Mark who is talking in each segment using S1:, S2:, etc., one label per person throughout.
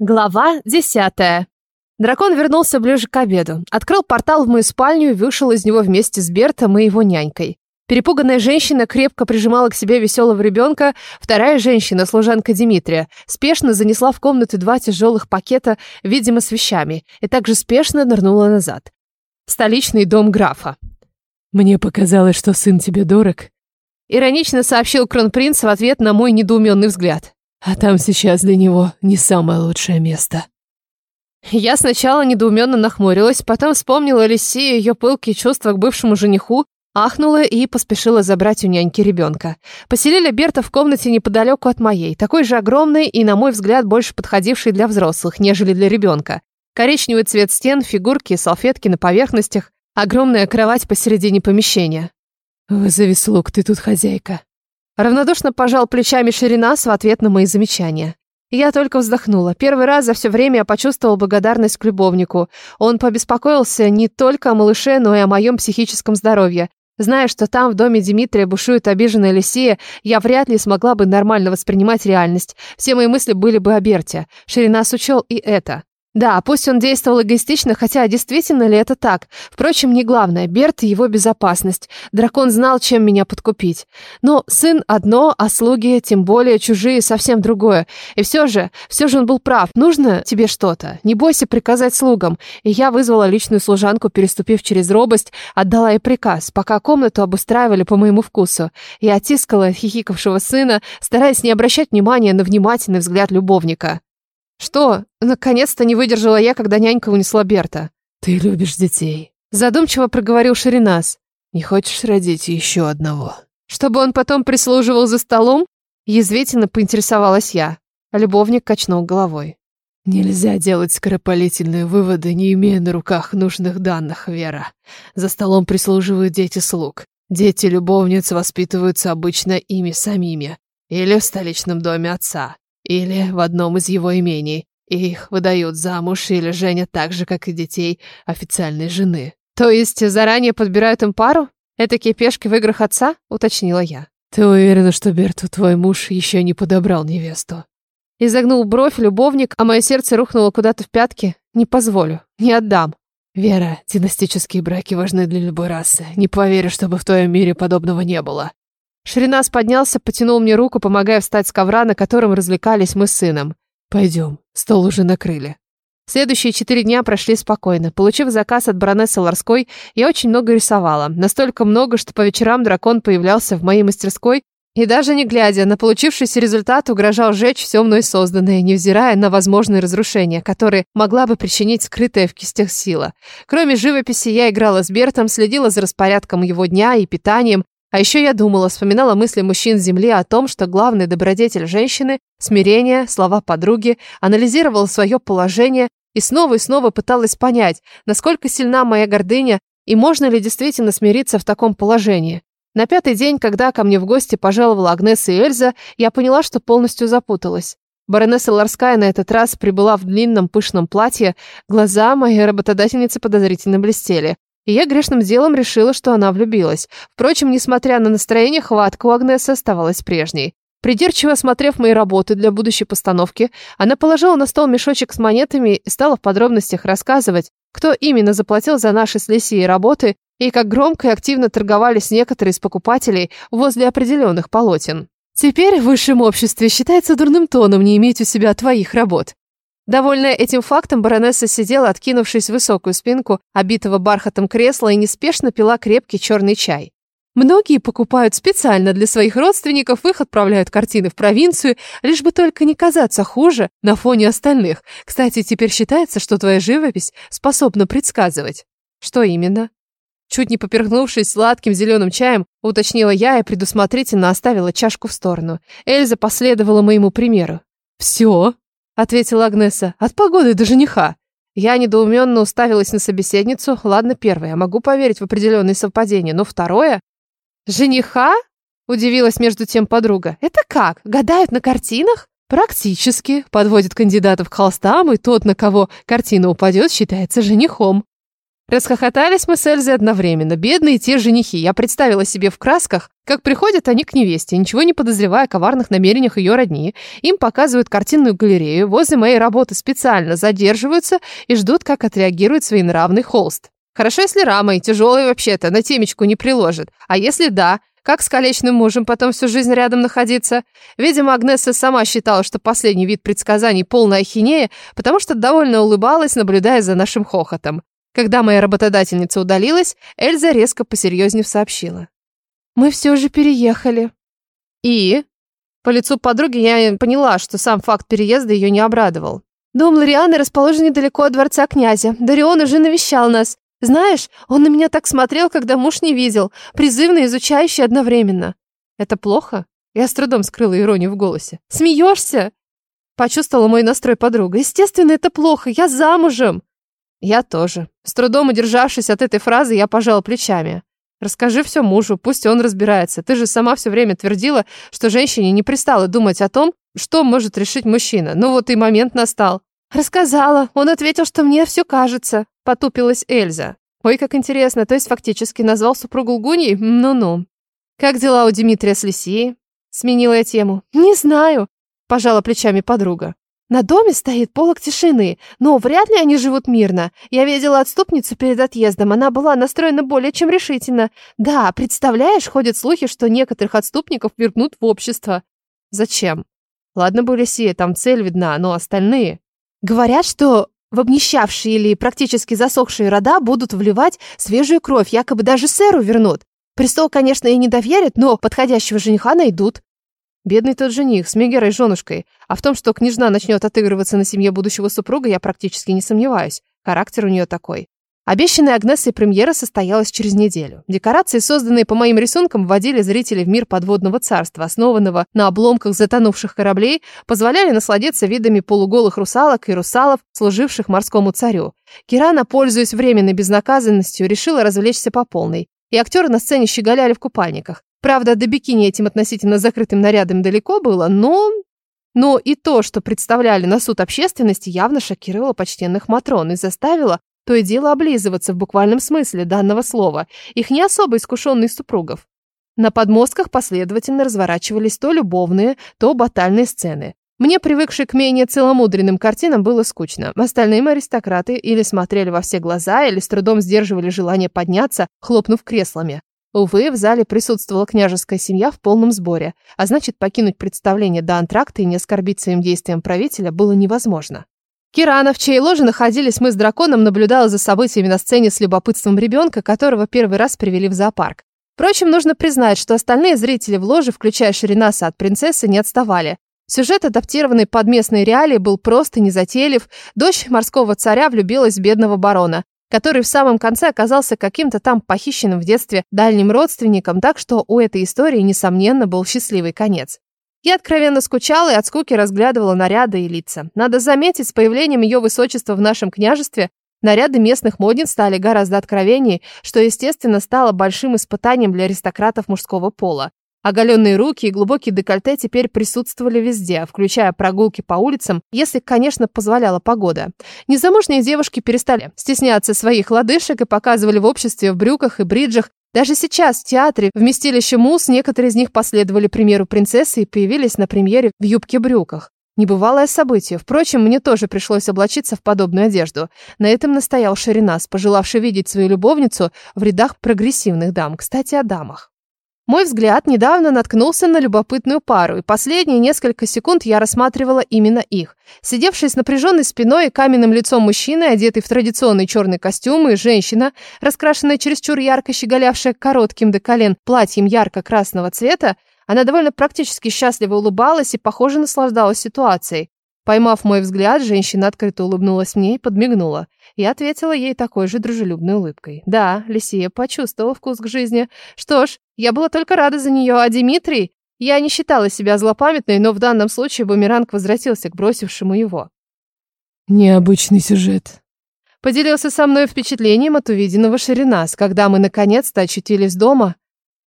S1: Глава десятая. Дракон вернулся ближе к обеду, открыл портал в мою спальню и вышел из него вместе с Бертом и его нянькой. Перепуганная женщина крепко прижимала к себе веселого ребенка, вторая женщина, служанка Дмитрия, спешно занесла в комнату два тяжелых пакета, видимо, с вещами, и также спешно нырнула назад. Столичный дом графа.
S2: «Мне показалось, что сын тебе дорог», —
S1: иронично сообщил кронпринц в ответ на мой недоуменный взгляд.
S2: А там сейчас для него не самое лучшее место.
S1: Я сначала недоуменно нахмурилась, потом вспомнила Лисию ее пылкие чувства к бывшему жениху, ахнула и поспешила забрать у няньки ребенка. Поселили Берта в комнате неподалеку от моей, такой же огромной и, на мой взгляд, больше подходившей для взрослых, нежели для ребенка. Коричневый цвет стен, фигурки, салфетки на поверхностях, огромная кровать посередине помещения.
S2: «Вызови слуг, ты тут хозяйка»,
S1: Равнодушно пожал плечами Ширинас в ответ на мои замечания. Я только вздохнула. Первый раз за все время я почувствовал благодарность к любовнику. Он побеспокоился не только о малыше, но и о моем психическом здоровье. Зная, что там, в доме Дмитрия, бушует обиженная Лисия, я вряд ли смогла бы нормально воспринимать реальность. Все мои мысли были бы о Берте. Ширинас учел и это. Да, пусть он действовал эгоистично, хотя действительно ли это так? Впрочем, не главное. Берт и его безопасность. Дракон знал, чем меня подкупить. Но сын одно, а слуги, тем более чужие, совсем другое. И все же, все же он был прав. Нужно тебе что-то. Не бойся приказать слугам. И я вызвала личную служанку, переступив через робость, отдала ей приказ, пока комнату обустраивали по моему вкусу. Я оттискала хихикавшего сына, стараясь не обращать внимания на внимательный взгляд любовника. «Что?» Наконец-то не выдержала я, когда нянька унесла Берта.
S2: «Ты любишь детей», —
S1: задумчиво проговорил Ширинас.
S2: «Не хочешь родить еще одного?»
S1: «Чтобы он потом прислуживал за столом?» Язвительно поинтересовалась я. Любовник качнул головой.
S2: Нельзя делать скоропалительные выводы, не имея на руках нужных данных, Вера. За столом прислуживают дети слуг. Дети любовниц воспитываются обычно ими самими. Или в столичном доме отца. Или в одном из его имений. И их выдают замуж или женят так же, как и детей официальной жены.
S1: То есть заранее подбирают им пару? Это пешки в играх отца? Уточнила я.
S2: Ты уверена, что Берту твой муж еще не подобрал невесту?
S1: Изогнул бровь любовник, а мое сердце рухнуло куда-то в пятки. Не позволю, не отдам.
S2: Вера, династические браки важны для любой расы. Не поверю, чтобы в твоем мире подобного не было.
S1: Ширинас поднялся, потянул мне руку, помогая встать с ковра, на котором развлекались мы с сыном.
S2: «Пойдем, стол уже накрыли».
S1: Следующие четыре дня прошли спокойно. Получив заказ от баронессы Ларской, я очень много рисовала. Настолько много, что по вечерам дракон появлялся в моей мастерской и даже не глядя на получившийся результат, угрожал сжечь все мной созданное, невзирая на возможные разрушения, которые могла бы причинить скрытая в кистях сила. Кроме живописи, я играла с Бертом, следила за распорядком его дня и питанием, а еще я думала, вспоминала мысли мужчин Земли о том, что главный добродетель женщины – смирение, слова подруги, анализировала свое положение и снова и снова пыталась понять, насколько сильна моя гордыня и можно ли действительно смириться в таком положении. На пятый день, когда ко мне в гости пожаловала Агнеса и Эльза, я поняла, что полностью запуталась. Баронесса Ларская на этот раз прибыла в длинном пышном платье, глаза моей работодательницы подозрительно блестели и я грешным делом решила, что она влюбилась. Впрочем, несмотря на настроение, хватка у Агнесы оставалась прежней. Придирчиво осмотрев мои работы для будущей постановки, она положила на стол мешочек с монетами и стала в подробностях рассказывать, кто именно заплатил за наши с Лисией работы и как громко и активно торговались некоторые из покупателей возле определенных полотен. Теперь в высшем обществе считается дурным тоном не иметь у себя твоих работ. Довольная этим фактом, баронесса сидела, откинувшись в высокую спинку обитого бархатом кресла и неспешно пила крепкий черный чай. Многие покупают специально для своих родственников, их отправляют картины в провинцию, лишь бы только не казаться хуже на фоне остальных. Кстати, теперь считается, что твоя живопись способна предсказывать. Что именно? Чуть не поперхнувшись сладким зеленым чаем, уточнила я и предусмотрительно оставила чашку в сторону. Эльза последовала моему примеру. «Все?» Ответила Агнеса. От погоды до жениха. Я недоуменно уставилась на собеседницу. Ладно, первое, могу поверить в определенные совпадения, но второе... Жениха? Удивилась между тем подруга. Это как? Гадают на картинах? Практически. Подводят кандидатов к холстам, и тот, на кого картина упадет, считается женихом. Расхохотались мы с Эльзой одновременно. Бедные те женихи. Я представила себе в красках, как приходят они к невесте, ничего не подозревая о коварных намерениях ее родни. Им показывают картинную галерею, возле моей работы специально задерживаются и ждут, как отреагирует своенравный холст. Хорошо, если рама и тяжелая вообще-то, на темечку не приложит. А если да, как с колечным мужем потом всю жизнь рядом находиться? Видимо, Агнеса сама считала, что последний вид предсказаний полная ахинея, потому что довольно улыбалась, наблюдая за нашим хохотом. Когда моя работодательница удалилась, Эльза резко посерьезнее сообщила. «Мы все же переехали». «И?» По лицу подруги я поняла, что сам факт переезда ее не обрадовал. «Дом Лорианы расположен недалеко от дворца князя. Дарион уже навещал нас. Знаешь, он на меня так смотрел, когда муж не видел, призывно изучающий одновременно. Это плохо? Я с трудом скрыла иронию в голосе. Смеешься? Почувствовала мой настрой подруга. Естественно, это плохо. Я замужем. Я тоже. С трудом удержавшись от этой фразы, я пожала плечами. Расскажи все мужу, пусть он разбирается. Ты же сама все время твердила, что женщине не пристало думать о том, что может решить мужчина. Ну вот и момент настал. Рассказала. Он ответил, что мне все кажется. Потупилась Эльза. Ой, как интересно, то есть фактически назвал супругу лгуньей? Ну-ну. Как дела у Дмитрия с Лисией? Сменила я тему. Не знаю. Пожала плечами подруга. На доме стоит полок тишины, но вряд ли они живут мирно. Я видела отступницу перед отъездом, она была настроена более чем решительно. Да, представляешь, ходят слухи, что некоторых отступников вернут в общество. Зачем? Ладно бы Лисия, там цель видна, но остальные... Говорят, что в обнищавшие или практически засохшие рода будут вливать свежую кровь, якобы даже сэру вернут. Престол, конечно, и не доверят, но подходящего жениха найдут. Бедный тот жених с Мегерой женушкой. А в том, что княжна начнет отыгрываться на семье будущего супруга, я практически не сомневаюсь. Характер у нее такой. Обещанная Агнессой премьера состоялась через неделю. Декорации, созданные по моим рисункам, вводили зрителей в мир подводного царства, основанного на обломках затонувших кораблей, позволяли насладиться видами полуголых русалок и русалов, служивших морскому царю. Кирана, пользуясь временной безнаказанностью, решила развлечься по полной. И актеры на сцене щеголяли в купальниках. Правда, до бикини этим относительно закрытым нарядом далеко было, но... Но и то, что представляли на суд общественности, явно шокировало почтенных Матрон и заставило то и дело облизываться в буквальном смысле данного слова, их не особо искушенных супругов. На подмостках последовательно разворачивались то любовные, то батальные сцены. Мне, привыкшей к менее целомудренным картинам, было скучно. Остальные аристократы или смотрели во все глаза, или с трудом сдерживали желание подняться, хлопнув креслами. Увы, в зале присутствовала княжеская семья в полном сборе, а значит, покинуть представление до антракта и не оскорбить своим действием правителя было невозможно. Кирана, в чьей ложе находились мы с драконом, наблюдала за событиями на сцене с любопытством ребенка, которого первый раз привели в зоопарк. Впрочем, нужно признать, что остальные зрители в ложе, включая Ширинаса от принцессы, не отставали. Сюжет, адаптированный под местные реалии, был просто незатейлив. Дочь морского царя влюбилась в бедного барона который в самом конце оказался каким-то там похищенным в детстве дальним родственником, так что у этой истории, несомненно, был счастливый конец. Я откровенно скучала и от скуки разглядывала наряды и лица. Надо заметить, с появлением ее высочества в нашем княжестве наряды местных модниц стали гораздо откровеннее, что, естественно, стало большим испытанием для аристократов мужского пола. Оголенные руки и глубокий декольте теперь присутствовали везде, включая прогулки по улицам, если, конечно, позволяла погода. Незамужние девушки перестали стесняться своих лодыжек и показывали в обществе в брюках и бриджах. Даже сейчас в театре вместилище Мус некоторые из них последовали примеру принцессы и появились на премьере в юбке-брюках. Небывалое событие. Впрочем, мне тоже пришлось облачиться в подобную одежду. На этом настоял Шаринас, пожелавший видеть свою любовницу в рядах прогрессивных дам. Кстати, о дамах. Мой взгляд недавно наткнулся на любопытную пару, и последние несколько секунд я рассматривала именно их. Сидевший с напряженной спиной и каменным лицом мужчины, одетый в традиционный черный костюм, и женщина, раскрашенная чересчур ярко, щеголявшая коротким до колен платьем ярко-красного цвета, она довольно практически счастливо улыбалась и, похоже, наслаждалась ситуацией. Поймав мой взгляд, женщина открыто улыбнулась мне и подмигнула. Я ответила ей такой же дружелюбной улыбкой. Да, Лисия почувствовала вкус к жизни. Что ж, я была только рада за нее, а Дмитрий... Я не считала себя злопамятной, но в данном случае бумеранг возвратился к бросившему его.
S2: Необычный сюжет.
S1: Поделился со мной впечатлением от увиденного Ширинас, когда мы наконец-то очутились дома.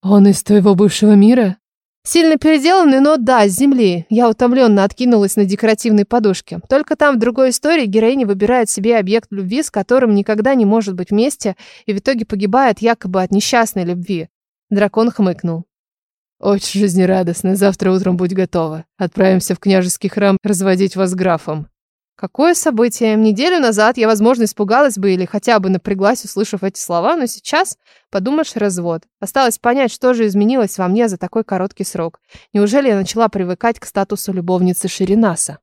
S2: Он из твоего бывшего мира?
S1: Сильно переделанный, но да, с земли. Я утомленно откинулась на декоративной подушке. Только там в другой истории героиня выбирает себе объект любви, с которым никогда не может быть вместе, и в итоге погибает якобы от несчастной любви. Дракон хмыкнул.
S2: Очень жизнерадостно. Завтра утром будь готова. Отправимся в княжеский храм разводить вас графом.
S1: Какое событие? Неделю назад я, возможно, испугалась бы или хотя бы напряглась, услышав эти слова, но сейчас, подумаешь, развод. Осталось понять, что же изменилось во мне за такой короткий срок. Неужели я начала привыкать к статусу любовницы Ширинаса?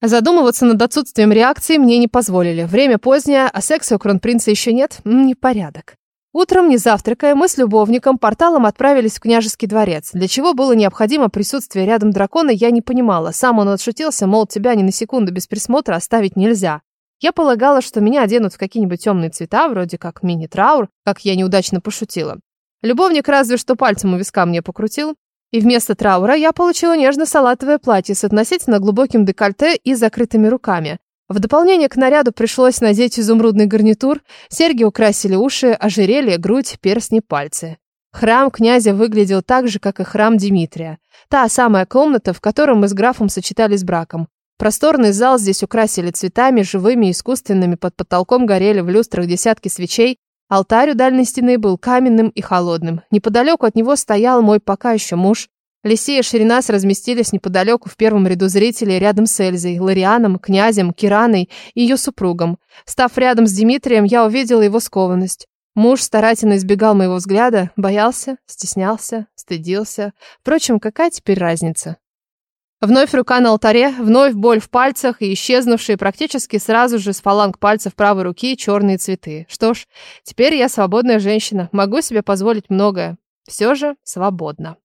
S1: Задумываться над отсутствием реакции мне не позволили. Время позднее, а секса у кронпринца еще нет. Непорядок. Утром, не завтракая, мы с любовником порталом отправились в княжеский дворец. Для чего было необходимо присутствие рядом дракона, я не понимала. Сам он отшутился, мол, тебя ни на секунду без присмотра оставить нельзя. Я полагала, что меня оденут в какие-нибудь темные цвета, вроде как мини-траур, как я неудачно пошутила. Любовник разве что пальцем у виска мне покрутил. И вместо траура я получила нежно-салатовое платье с относительно глубоким декольте и закрытыми руками. В дополнение к наряду пришлось надеть изумрудный гарнитур, серьги украсили уши, ожерелье, грудь, перстни, пальцы. Храм князя выглядел так же, как и храм Дмитрия. Та самая комната, в которой мы с графом сочетались браком. Просторный зал здесь украсили цветами, живыми, искусственными, под потолком горели в люстрах десятки свечей, алтарь у дальней стены был каменным и холодным. Неподалеку от него стоял мой пока еще муж, Лисия и Ширинас разместились неподалеку в первом ряду зрителей рядом с Эльзой, Ларианом, князем, Кираной и ее супругом. Став рядом с Дмитрием, я увидела его скованность. Муж старательно избегал моего взгляда, боялся, стеснялся, стыдился. Впрочем, какая теперь разница? Вновь рука на алтаре, вновь боль в пальцах и исчезнувшие практически сразу же с фаланг пальцев правой руки черные цветы. Что ж, теперь я свободная женщина, могу себе позволить многое. Все же свободна.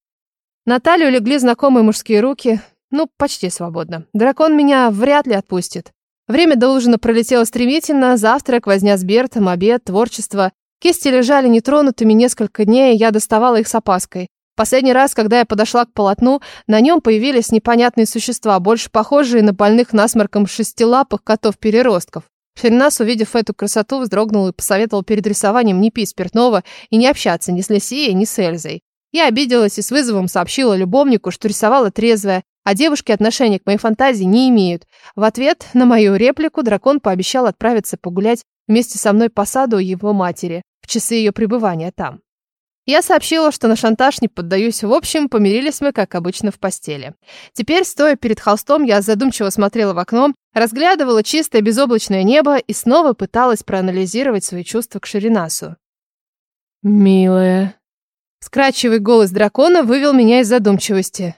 S1: На талию легли знакомые мужские руки. Ну, почти свободно. Дракон меня вряд ли отпустит. Время до ужина пролетело стремительно. Завтрак, возня с Бертом, обед, творчество. Кисти лежали нетронутыми несколько дней, я доставала их с опаской. Последний раз, когда я подошла к полотну, на нем появились непонятные существа, больше похожие на больных насморком шестилапых котов-переростков. Шеринас, увидев эту красоту, вздрогнул и посоветовал перед рисованием не пить спиртного и не общаться ни с Лисией, ни с Эльзой. Я обиделась и с вызовом сообщила любовнику, что рисовала трезвая, а девушки отношения к моей фантазии не имеют. В ответ на мою реплику дракон пообещал отправиться погулять вместе со мной по саду его матери в часы ее пребывания там. Я сообщила, что на шантаж не поддаюсь. В общем, помирились мы, как обычно, в постели. Теперь, стоя перед холстом, я задумчиво смотрела в окно, разглядывала чистое безоблачное небо и снова пыталась проанализировать свои чувства к Ширинасу.
S2: «Милая»,
S1: Скрачивый голос дракона вывел меня из задумчивости.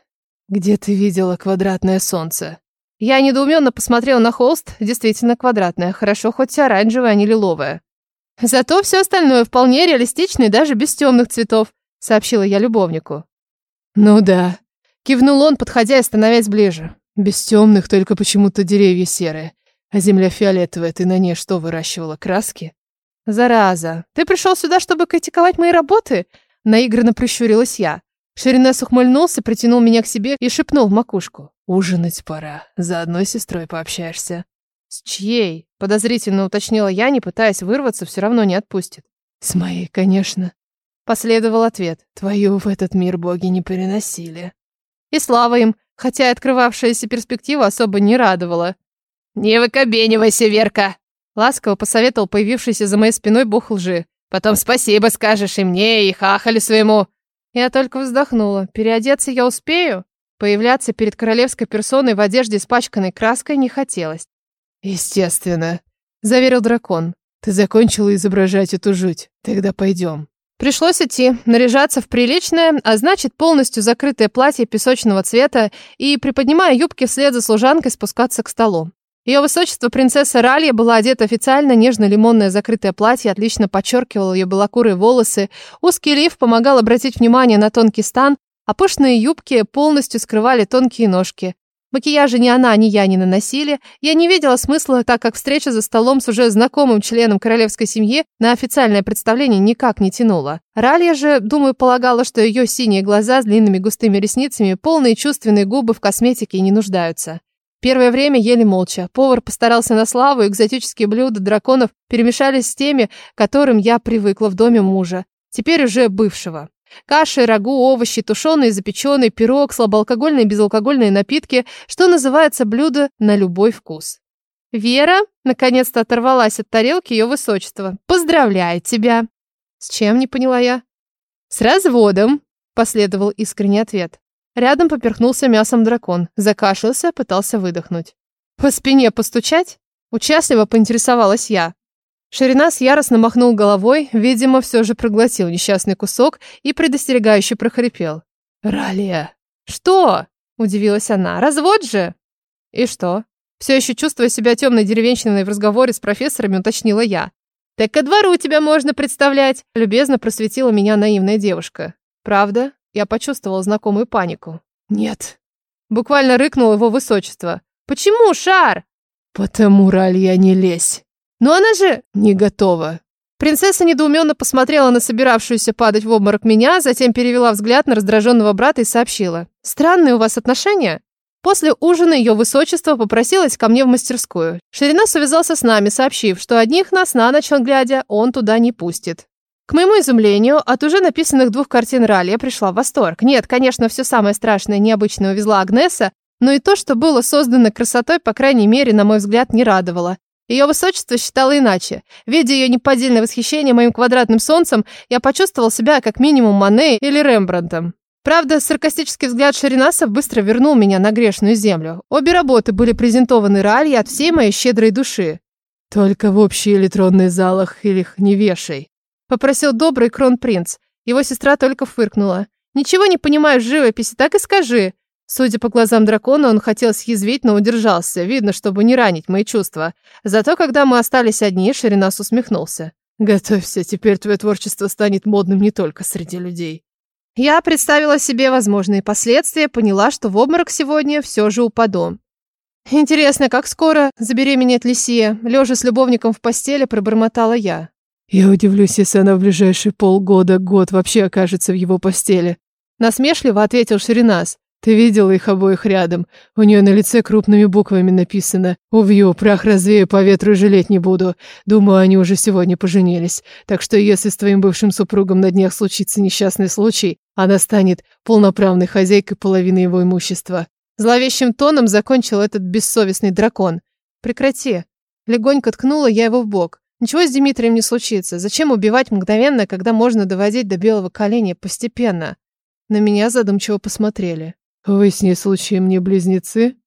S2: «Где ты видела квадратное солнце?»
S1: Я недоуменно посмотрела на холст. Действительно квадратное. Хорошо, хоть оранжевое, а не лиловое. Зато все остальное вполне реалистично и даже без темных цветов, сообщила я любовнику.
S2: «Ну да», —
S1: кивнул он, подходя и становясь ближе.
S2: «Без темных только почему-то деревья серые. А земля фиолетовая, ты на ней что, выращивала краски?»
S1: «Зараза, ты пришел сюда, чтобы критиковать мои работы?» Наигранно прищурилась я. Шеринес ухмыльнулся, притянул меня к себе и шепнул в макушку.
S2: «Ужинать пора. Заодно с сестрой пообщаешься».
S1: «С чьей?» — подозрительно уточнила я, не пытаясь вырваться, все равно не отпустит.
S2: «С моей, конечно».
S1: Последовал ответ.
S2: «Твою в этот мир боги не переносили».
S1: И слава им, хотя открывавшаяся перспектива особо не радовала. «Не выкобенивайся, Верка!» Ласково посоветовал появившийся за моей спиной бог лжи. Потом спасибо скажешь и мне, и хахалю своему». Я только вздохнула. Переодеться я успею? Появляться перед королевской персоной в одежде, испачканной краской, не хотелось.
S2: «Естественно», — заверил дракон. «Ты закончила изображать эту жуть. Тогда пойдем».
S1: Пришлось идти, наряжаться в приличное, а значит полностью закрытое платье песочного цвета и, приподнимая юбки вслед за служанкой, спускаться к столу. Ее высочество принцесса Ралья была одета официально, нежно-лимонное закрытое платье отлично подчеркивало ее белокурые волосы, узкий лиф помогал обратить внимание на тонкий стан, а пышные юбки полностью скрывали тонкие ножки. Макияжа ни она, ни я не наносили. Я не видела смысла, так как встреча за столом с уже знакомым членом королевской семьи на официальное представление никак не тянула. Ралья же, думаю, полагала, что ее синие глаза с длинными густыми ресницами, полные чувственные губы в косметике не нуждаются. Первое время ели молча. Повар постарался на славу, экзотические блюда драконов перемешались с теми, к которым я привыкла в доме мужа. Теперь уже бывшего. Каши, рагу, овощи, тушеный, запеченный, пирог, слабоалкогольные и безалкогольные напитки, что называется блюдо на любой вкус. Вера наконец-то оторвалась от тарелки ее высочества. «Поздравляю тебя!» «С чем?» — не поняла я. «С разводом!» — последовал искренний ответ. Рядом поперхнулся мясом дракон, закашлялся, пытался выдохнуть. «По спине постучать?» — участливо поинтересовалась я. Ширинас яростно махнул головой, видимо, все же проглотил несчастный кусок и предостерегающе прохрипел.
S2: «Ралия!»
S1: «Что?» — удивилась она. «Развод же?» «И что?» Все еще чувствуя себя темной деревенщиной в разговоре с профессорами, уточнила я. «Так ко двору тебя можно представлять!» Любезно просветила меня наивная девушка. «Правда?» Я почувствовал знакомую панику.
S2: «Нет».
S1: Буквально рыкнул его высочество. «Почему, Шар?»
S2: «Потому, Ралья, не лезь».
S1: «Но она же...»
S2: «Не готова».
S1: Принцесса недоуменно посмотрела на собиравшуюся падать в обморок меня, затем перевела взгляд на раздраженного брата и сообщила. «Странные у вас отношения?» После ужина ее высочество попросилось ко мне в мастерскую. Ширина связался с нами, сообщив, что одних нас на ночь глядя он туда не пустит. К моему изумлению, от уже написанных двух картин Ралли я пришла в восторг. Нет, конечно, все самое страшное и необычное увезла Агнеса, но и то, что было создано красотой, по крайней мере, на мой взгляд, не радовало. Ее высочество считало иначе. Видя ее неподдельное восхищение моим квадратным солнцем, я почувствовал себя как минимум Мане или Рембрандтом. Правда, саркастический взгляд Шаринаса быстро вернул меня на грешную землю. Обе работы были презентованы Ралье от всей моей щедрой души.
S2: «Только в общие электронных залах их не вешай», —
S1: попросил добрый кронпринц. Его сестра только фыркнула. «Ничего не понимаешь в живописи, так и скажи». Судя по глазам дракона, он хотел съязвить, но удержался. Видно, чтобы не ранить мои чувства. Зато, когда мы остались одни, Ширинас усмехнулся.
S2: «Готовься, теперь твое творчество станет модным не только среди людей».
S1: Я представила себе возможные последствия, поняла, что в обморок сегодня все же упаду. Интересно, как скоро забеременеет Лисия? Лежа с любовником в постели, пробормотала я.
S2: Я удивлюсь, если она в ближайшие полгода, год вообще окажется в его постели.
S1: Насмешливо ответил Ширинас.
S2: Ты видела их обоих рядом? У нее на лице крупными буквами написано «Увью, прах развею, по ветру жалеть не буду». Думаю, они уже сегодня поженились. Так что если с твоим бывшим супругом на днях случится несчастный случай, она станет полноправной хозяйкой половины его имущества.
S1: Зловещим тоном закончил этот бессовестный дракон. «Прекрати». Легонько ткнула я его в бок. Ничего с Дмитрием не случится. Зачем убивать мгновенно, когда можно доводить до белого коленя постепенно? На меня задумчиво посмотрели.
S2: «Вы с ней случаем не близнецы?»